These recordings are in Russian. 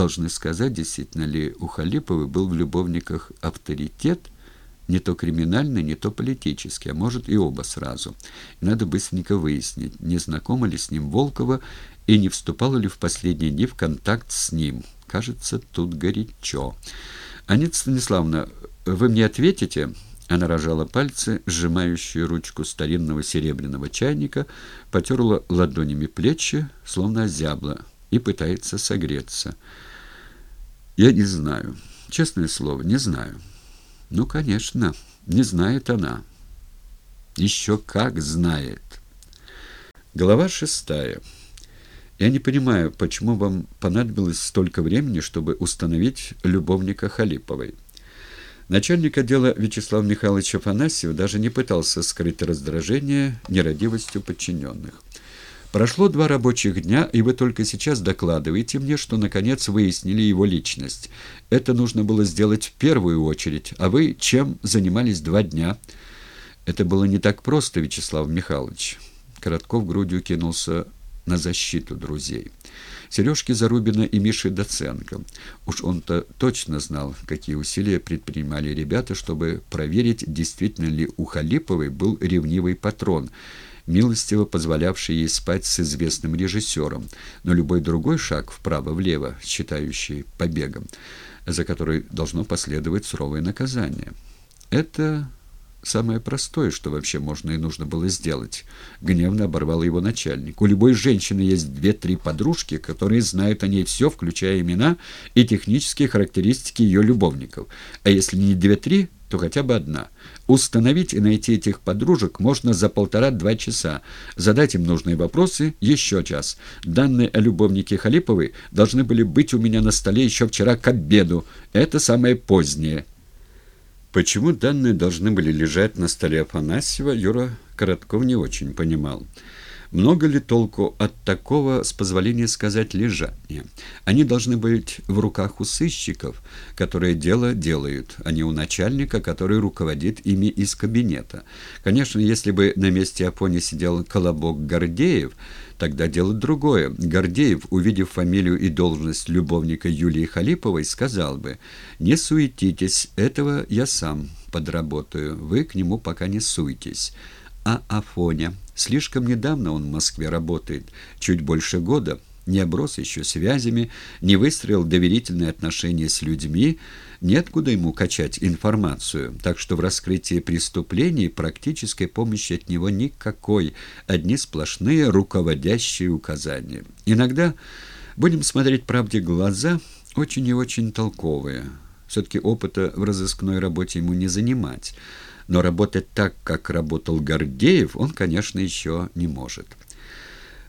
должны сказать, действительно ли у Халиповой был в любовниках авторитет, не то криминальный, не то политический, а может и оба сразу. И надо быстренько выяснить, не знакома ли с ним Волкова и не вступала ли в последние дни в контакт с ним. Кажется, тут горячо. «Анита Станиславовна, вы мне ответите?» Она рожала пальцы, сжимающие ручку старинного серебряного чайника, потерла ладонями плечи, словно озябла, и пытается согреться. «Я не знаю. Честное слово, не знаю». «Ну, конечно, не знает она». «Еще как знает». Глава шестая. «Я не понимаю, почему вам понадобилось столько времени, чтобы установить любовника Халиповой». Начальник отдела Вячеслав Михайлович Афанасьев даже не пытался скрыть раздражение нерадивостью подчиненных. Прошло два рабочих дня, и вы только сейчас докладываете мне, что наконец выяснили его личность. Это нужно было сделать в первую очередь, а вы чем занимались два дня? Это было не так просто, Вячеслав Михайлович. Коротков грудью кинулся на защиту друзей. Сережки Зарубина и Миши Доценко. Уж он-то точно знал, какие усилия предпринимали ребята, чтобы проверить, действительно ли у Халиповой был ревнивый патрон, милостиво позволявший ей спать с известным режиссером, но любой другой шаг вправо-влево, считающий побегом, за который должно последовать суровое наказание. Это Самое простое, что вообще можно и нужно было сделать. Гневно оборвал его начальник. У любой женщины есть две-три подружки, которые знают о ней все, включая имена и технические характеристики ее любовников. А если не две-три, то хотя бы одна. Установить и найти этих подружек можно за полтора-два часа. Задать им нужные вопросы еще час. Данные о любовнике Халиповой должны были быть у меня на столе еще вчера к обеду. Это самое позднее. Почему данные должны были лежать на столе Афанасьева, Юра Коротков не очень понимал. Много ли толку от такого, с позволения сказать, лежания? Они должны быть в руках у сыщиков, которые дело делают, а не у начальника, который руководит ими из кабинета. Конечно, если бы на месте Афони сидел Колобок Гордеев, тогда дело другое. Гордеев, увидев фамилию и должность любовника Юлии Халиповой, сказал бы, «Не суетитесь, этого я сам подработаю, вы к нему пока не суетесь». А Афоня? Слишком недавно он в Москве работает, чуть больше года, не оброс еще связями, не выстроил доверительные отношения с людьми, нет куда ему качать информацию, так что в раскрытии преступлений практической помощи от него никакой, одни сплошные руководящие указания. Иногда, будем смотреть правде глаза, очень и очень толковые. Все-таки опыта в разыскной работе ему не занимать но работать так, как работал Гордеев, он, конечно, еще не может.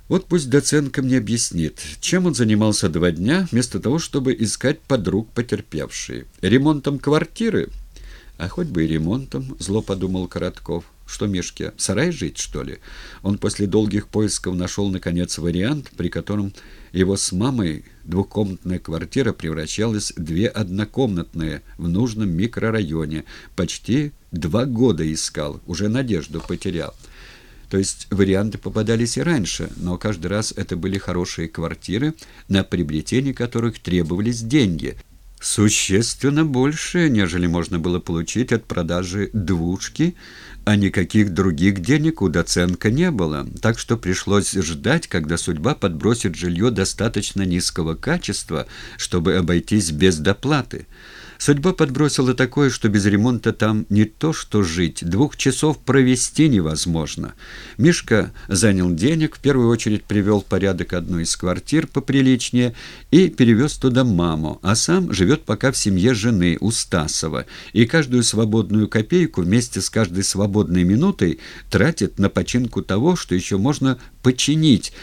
Вот пусть Доценко мне объяснит, чем он занимался два дня, вместо того, чтобы искать подруг потерпевшей. Ремонтом квартиры? А хоть бы и ремонтом, зло подумал Коротков. Что, Мишке, в сарае жить, что ли? Он после долгих поисков нашел, наконец, вариант, при котором его с мамой двухкомнатная квартира превращалась в две однокомнатные в нужном микрорайоне. Почти два года искал, уже надежду потерял. То есть варианты попадались и раньше, но каждый раз это были хорошие квартиры, на приобретение которых требовались деньги – существенно больше, нежели можно было получить от продажи двушки, а никаких других денег у Доценко не было, так что пришлось ждать, когда судьба подбросит жилье достаточно низкого качества, чтобы обойтись без доплаты. Судьба подбросила такое, что без ремонта там не то что жить, двух часов провести невозможно. Мишка занял денег, в первую очередь привел порядок одну из квартир поприличнее и перевез туда маму, а сам живет пока в семье жены у Стасова, и каждую свободную копейку вместе с каждой свободной минутой тратит на починку того, что еще можно починить,